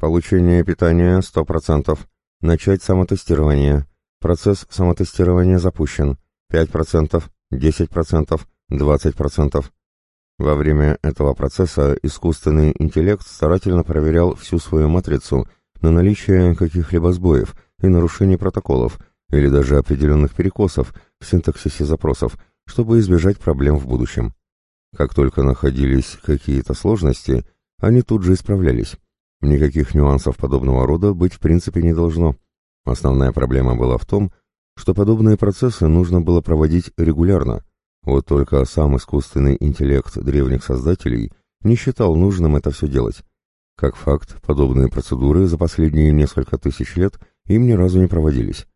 Получение питания 100%. Начать самотестирование. Процесс самотестирования запущен. 5%, 10%, 20%. Во время этого процесса искусственный интеллект старательно проверял всю свою матрицу на наличие каких-либо сбоев и нарушений протоколов, или даже определенных перекосов в синтаксисе запросов, чтобы избежать проблем в будущем. Как только находились какие-то сложности, они тут же исправлялись. Никаких нюансов подобного рода быть в принципе не должно. Основная проблема была в том, что подобные процессы нужно было проводить регулярно. Вот только сам искусственный интеллект древних создателей не считал нужным это все делать. Как факт, подобные процедуры за последние несколько тысяч лет им ни разу не проводились.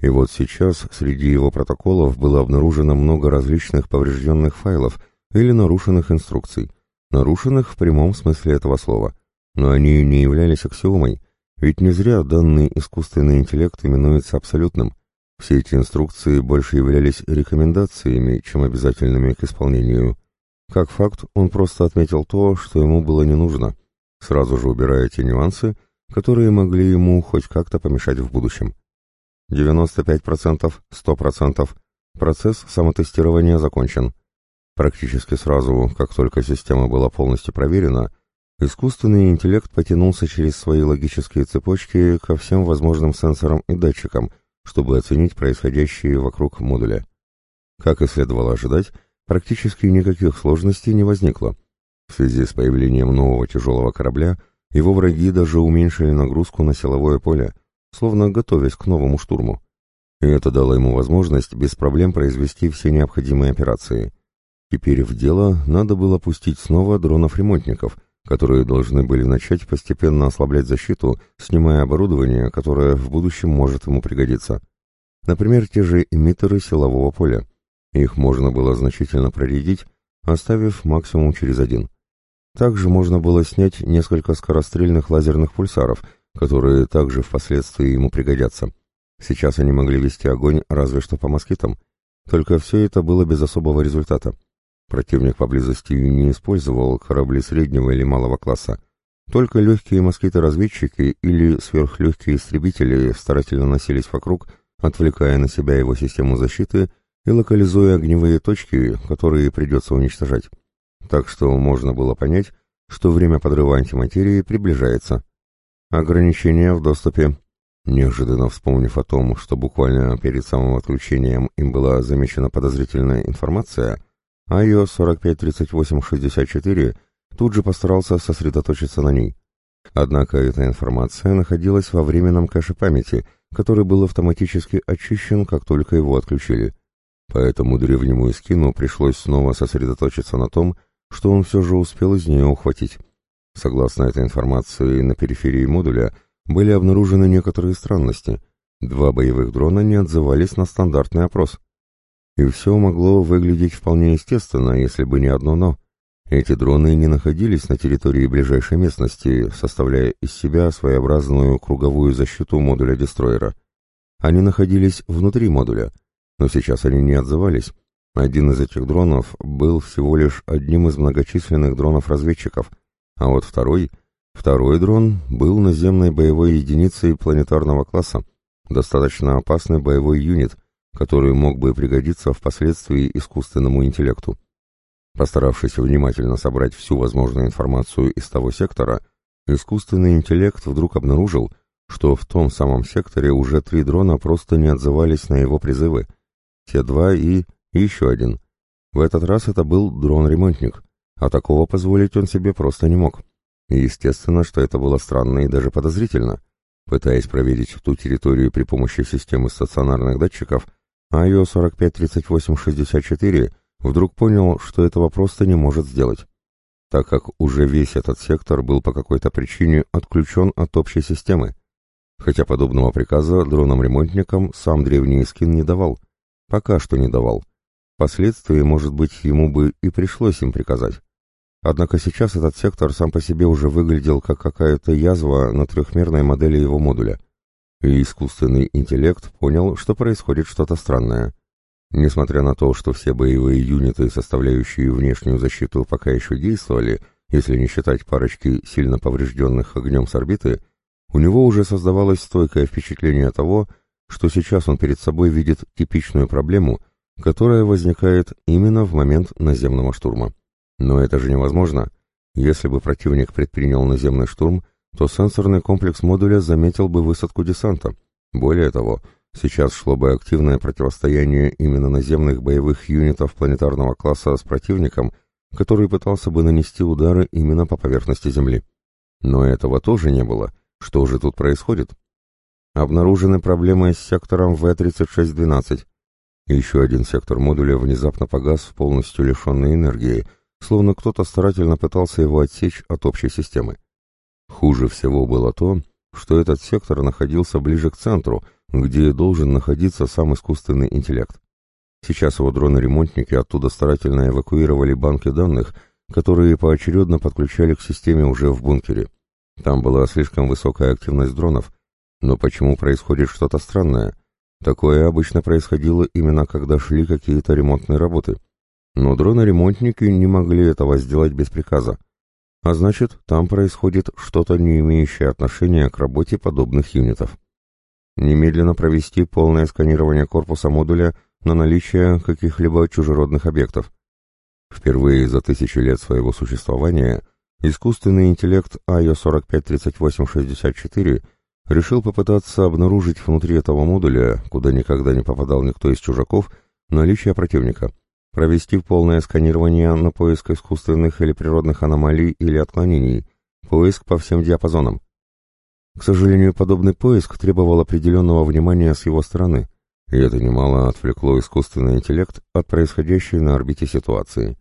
И вот сейчас среди его протоколов было обнаружено много различных поврежденных файлов или нарушенных инструкций, нарушенных в прямом смысле этого слова. Но они не являлись аксиомой, ведь не зря данный искусственный интеллект именуется абсолютным. Все эти инструкции больше являлись рекомендациями, чем обязательными к исполнению. Как факт, он просто отметил то, что ему было не нужно, сразу же убирая те нюансы, которые могли ему хоть как-то помешать в будущем. 95%, 100%. Процесс самотестирования закончен. Практически сразу, как только система была полностью проверена, искусственный интеллект потянулся через свои логические цепочки ко всем возможным сенсорам и датчикам, чтобы оценить происходящее вокруг модуля. Как и следовало ожидать, практически никаких сложностей не возникло. В связи с появлением нового тяжелого корабля его враги даже уменьшили нагрузку на силовое поле, словно готовясь к новому штурму. И это дало ему возможность без проблем произвести все необходимые операции. Теперь в дело надо было пустить снова дронов-ремонтников, которые должны были начать постепенно ослаблять защиту, снимая оборудование, которое в будущем может ему пригодиться. Например, те же эмиттеры силового поля. Их можно было значительно проредить, оставив максимум через один. Также можно было снять несколько скорострельных лазерных пульсаров – которые также впоследствии ему пригодятся. Сейчас они могли вести огонь разве что по москитам, только все это было без особого результата. Противник поблизости не использовал корабли среднего или малого класса. Только легкие москиты-разведчики или сверхлегкие истребители старательно носились вокруг, отвлекая на себя его систему защиты и локализуя огневые точки, которые придется уничтожать. Так что можно было понять, что время подрыва антиматерии приближается. Ограничения в доступе. Неожиданно вспомнив о том, что буквально перед самым отключением им была замечена подозрительная информация, iOS 453864 тут же постарался сосредоточиться на ней. Однако эта информация находилась во временном кэше памяти, который был автоматически очищен, как только его отключили. Поэтому древнему Искину пришлось снова сосредоточиться на том, что он все же успел из нее ухватить. Согласно этой информации, на периферии модуля были обнаружены некоторые странности. Два боевых дрона не отзывались на стандартный опрос. И все могло выглядеть вполне естественно, если бы не одно «но». Эти дроны не находились на территории ближайшей местности, составляя из себя своеобразную круговую защиту модуля дестроера. Они находились внутри модуля, но сейчас они не отзывались. Один из этих дронов был всего лишь одним из многочисленных дронов-разведчиков, а вот второй, второй дрон был наземной боевой единицей планетарного класса, достаточно опасный боевой юнит, который мог бы пригодиться впоследствии искусственному интеллекту. Постаравшись внимательно собрать всю возможную информацию из того сектора, искусственный интеллект вдруг обнаружил, что в том самом секторе уже три дрона просто не отзывались на его призывы. Те два и... еще один. В этот раз это был дрон-ремонтник, а такого позволить он себе просто не мог. Естественно, что это было странно и даже подозрительно. Пытаясь проверить ту территорию при помощи системы стационарных датчиков, IO 453864 вдруг понял, что этого просто не может сделать, так как уже весь этот сектор был по какой-то причине отключен от общей системы. Хотя подобного приказа дронам-ремонтникам сам древний скин не давал. Пока что не давал. Впоследствии, может быть, ему бы и пришлось им приказать. Однако сейчас этот сектор сам по себе уже выглядел как какая-то язва на трехмерной модели его модуля. И искусственный интеллект понял, что происходит что-то странное. Несмотря на то, что все боевые юниты, составляющие внешнюю защиту, пока еще действовали, если не считать парочки сильно поврежденных огнем с орбиты, у него уже создавалось стойкое впечатление того, что сейчас он перед собой видит типичную проблему, которая возникает именно в момент наземного штурма. Но это же невозможно. Если бы противник предпринял наземный штурм, то сенсорный комплекс модуля заметил бы высадку десанта. Более того, сейчас шло бы активное противостояние именно наземных боевых юнитов планетарного класса с противником, который пытался бы нанести удары именно по поверхности Земли. Но этого тоже не было. Что же тут происходит? Обнаружены проблемы с сектором В-3612. Еще один сектор модуля внезапно погас, полностью лишенный энергии, словно кто-то старательно пытался его отсечь от общей системы. Хуже всего было то, что этот сектор находился ближе к центру, где должен находиться сам искусственный интеллект. Сейчас его дроны-ремонтники оттуда старательно эвакуировали банки данных, которые поочередно подключали к системе уже в бункере. Там была слишком высокая активность дронов, но почему происходит что-то странное? Такое обычно происходило именно когда шли какие-то ремонтные работы. Но дроны-ремонтники не могли этого сделать без приказа. А значит, там происходит что-то, не имеющее отношения к работе подобных юнитов. Немедленно провести полное сканирование корпуса модуля на наличие каких-либо чужеродных объектов. Впервые за тысячи лет своего существования искусственный интеллект IO-453864 решил попытаться обнаружить внутри этого модуля, куда никогда не попадал никто из чужаков, наличие противника, провести полное сканирование на поиск искусственных или природных аномалий или отклонений, поиск по всем диапазонам. К сожалению, подобный поиск требовал определенного внимания с его стороны, и это немало отвлекло искусственный интеллект от происходящей на орбите ситуации.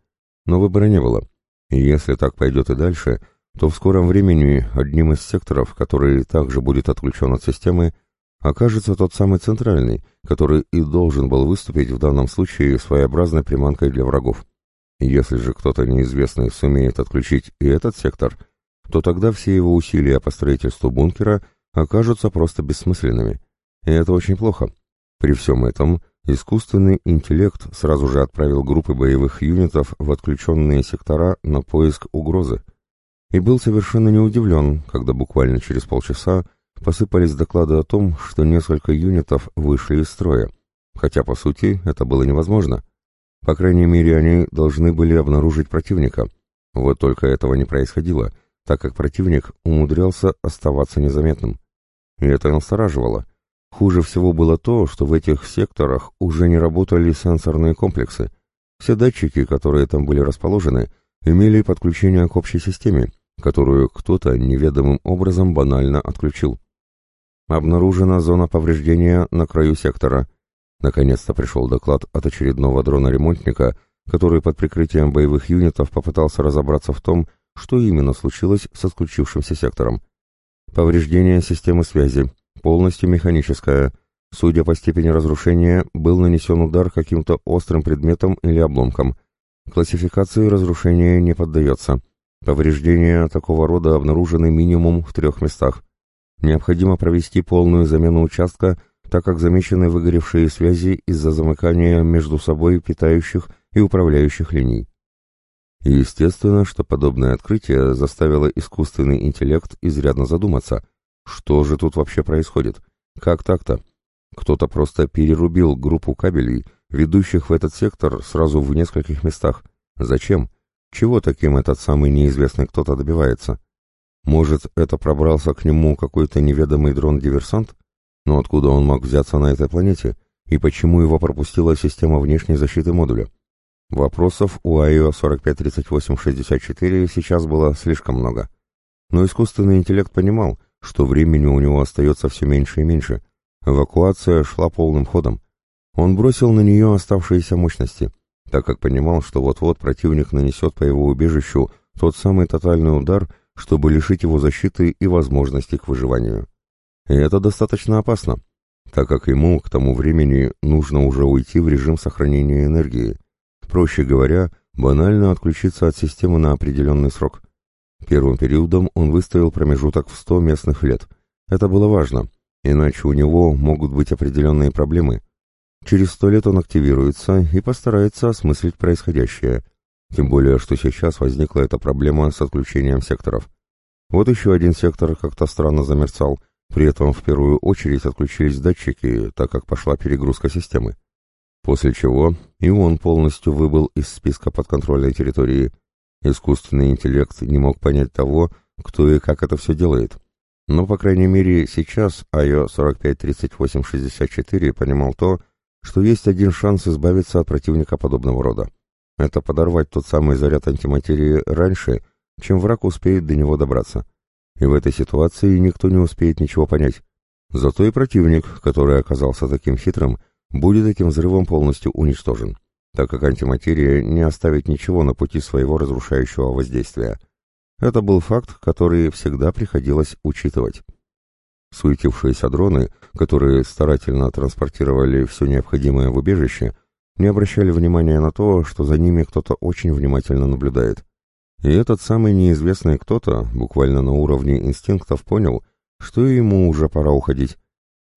Но выбора не было, и если так пойдет и дальше – то в скором времени одним из секторов, который также будет отключен от системы, окажется тот самый центральный, который и должен был выступить в данном случае своеобразной приманкой для врагов. Если же кто-то неизвестный сумеет отключить и этот сектор, то тогда все его усилия по строительству бункера окажутся просто бессмысленными. И это очень плохо. При всем этом искусственный интеллект сразу же отправил группы боевых юнитов в отключенные сектора на поиск угрозы и был совершенно не удивлен, когда буквально через полчаса посыпались доклады о том, что несколько юнитов вышли из строя, хотя, по сути, это было невозможно. По крайней мере, они должны были обнаружить противника. Вот только этого не происходило, так как противник умудрялся оставаться незаметным. И это настораживало. Хуже всего было то, что в этих секторах уже не работали сенсорные комплексы. Все датчики, которые там были расположены, имели подключение к общей системе, которую кто-то неведомым образом банально отключил. Обнаружена зона повреждения на краю сектора. Наконец-то пришел доклад от очередного дрона-ремонтника, который под прикрытием боевых юнитов попытался разобраться в том, что именно случилось с отключившимся сектором. Повреждение системы связи, полностью механическое. Судя по степени разрушения, был нанесен удар каким-то острым предметом или обломком. Классификации разрушения не поддается. Повреждения такого рода обнаружены минимум в трех местах. Необходимо провести полную замену участка, так как замечены выгоревшие связи из-за замыкания между собой питающих и управляющих линий. естественно, что подобное открытие заставило искусственный интеллект изрядно задуматься, что же тут вообще происходит, как так-то. Кто-то просто перерубил группу кабелей, ведущих в этот сектор сразу в нескольких местах. Зачем? Чего таким этот самый неизвестный кто-то добивается? Может, это пробрался к нему какой-то неведомый дрон-диверсант? Но откуда он мог взяться на этой планете? И почему его пропустила система внешней защиты модуля? Вопросов у АИО 453864 сейчас было слишком много. Но искусственный интеллект понимал, что времени у него остается все меньше и меньше. Эвакуация шла полным ходом. Он бросил на нее оставшиеся мощности так как понимал, что вот-вот противник нанесет по его убежищу тот самый тотальный удар, чтобы лишить его защиты и возможности к выживанию. И это достаточно опасно, так как ему к тому времени нужно уже уйти в режим сохранения энергии. Проще говоря, банально отключиться от системы на определенный срок. Первым периодом он выставил промежуток в 100 местных лет. Это было важно, иначе у него могут быть определенные проблемы, Через сто лет он активируется и постарается осмыслить происходящее. Тем более, что сейчас возникла эта проблема с отключением секторов. Вот еще один сектор как-то странно замерцал, при этом в первую очередь отключились датчики, так как пошла перегрузка системы. После чего и он полностью выбыл из списка подконтрольной территории. Искусственный интеллект не мог понять того, кто и как это все делает. Но, по крайней мере, сейчас IO 453864 понимал то, что есть один шанс избавиться от противника подобного рода. Это подорвать тот самый заряд антиматерии раньше, чем враг успеет до него добраться. И в этой ситуации никто не успеет ничего понять. Зато и противник, который оказался таким хитрым, будет этим взрывом полностью уничтожен, так как антиматерия не оставит ничего на пути своего разрушающего воздействия. Это был факт, который всегда приходилось учитывать. Суетившиеся дроны, которые старательно транспортировали все необходимое в убежище, не обращали внимания на то, что за ними кто-то очень внимательно наблюдает. И этот самый неизвестный кто-то, буквально на уровне инстинктов, понял, что ему уже пора уходить.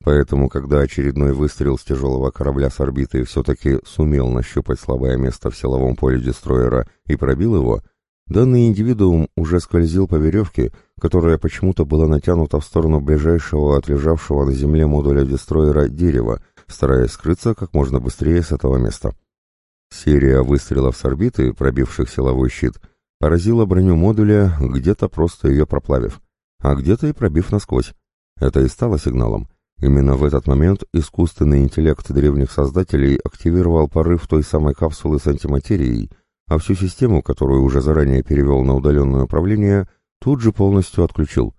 Поэтому, когда очередной выстрел с тяжелого корабля с орбиты все-таки сумел нащупать слабое место в силовом поле дестроера и пробил его, данный индивидуум уже скользил по веревке, которая почему-то была натянута в сторону ближайшего от лежавшего на земле модуля дестроера дерева, стараясь скрыться как можно быстрее с этого места. Серия выстрелов с орбиты, пробивших силовой щит, поразила броню модуля, где-то просто ее проплавив, а где-то и пробив насквозь. Это и стало сигналом. Именно в этот момент искусственный интеллект древних создателей активировал порыв той самой капсулы с антиматерией, а всю систему, которую уже заранее перевел на удаленное управление, тут же полностью отключил.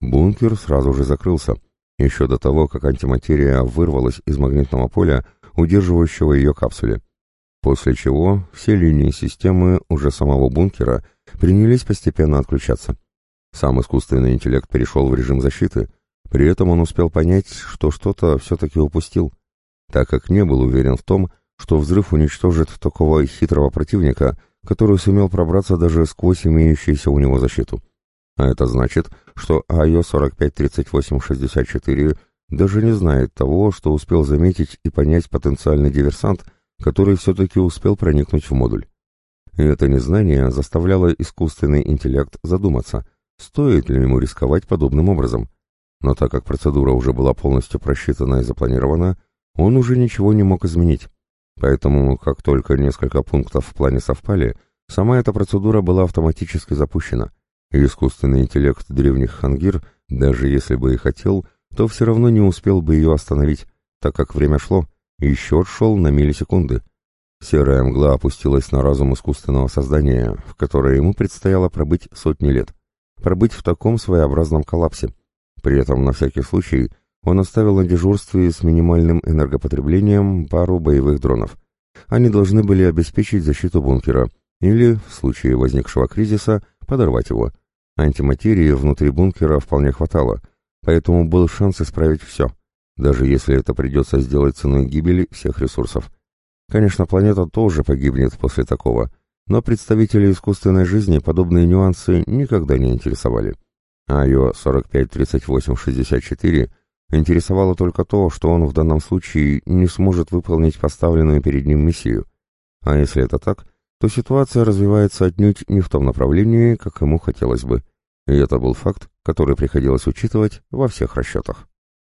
Бункер сразу же закрылся, еще до того, как антиматерия вырвалась из магнитного поля, удерживающего ее капсуле. После чего все линии системы уже самого бункера принялись постепенно отключаться. Сам искусственный интеллект перешел в режим защиты, при этом он успел понять, что что-то все-таки упустил, так как не был уверен в том, что взрыв уничтожит такого хитрого противника, который сумел пробраться даже сквозь имеющуюся у него защиту. А это значит, что АО 453864 даже не знает того, что успел заметить и понять потенциальный диверсант, который все-таки успел проникнуть в модуль. И это незнание заставляло искусственный интеллект задуматься, стоит ли ему рисковать подобным образом. Но так как процедура уже была полностью просчитана и запланирована, он уже ничего не мог изменить. Поэтому, как только несколько пунктов в плане совпали, сама эта процедура была автоматически запущена – и искусственный интеллект древних хангир, даже если бы и хотел, то все равно не успел бы ее остановить, так как время шло, и счет шел на миллисекунды. Серая мгла опустилась на разум искусственного создания, в которое ему предстояло пробыть сотни лет. Пробыть в таком своеобразном коллапсе. При этом, на всякий случай, он оставил на дежурстве с минимальным энергопотреблением пару боевых дронов. Они должны были обеспечить защиту бункера, или, в случае возникшего кризиса, подорвать его. Антиматерии внутри бункера вполне хватало, поэтому был шанс исправить все, даже если это придется сделать ценой гибели всех ресурсов. Конечно, планета тоже погибнет после такого, но представители искусственной жизни подобные нюансы никогда не интересовали. А ее 453864 интересовало только то, что он в данном случае не сможет выполнить поставленную перед ним миссию. А если это так, то ситуация развивается отнюдь не в том направлении, как ему хотелось бы. И это был факт, который приходилось учитывать во всех расчетах.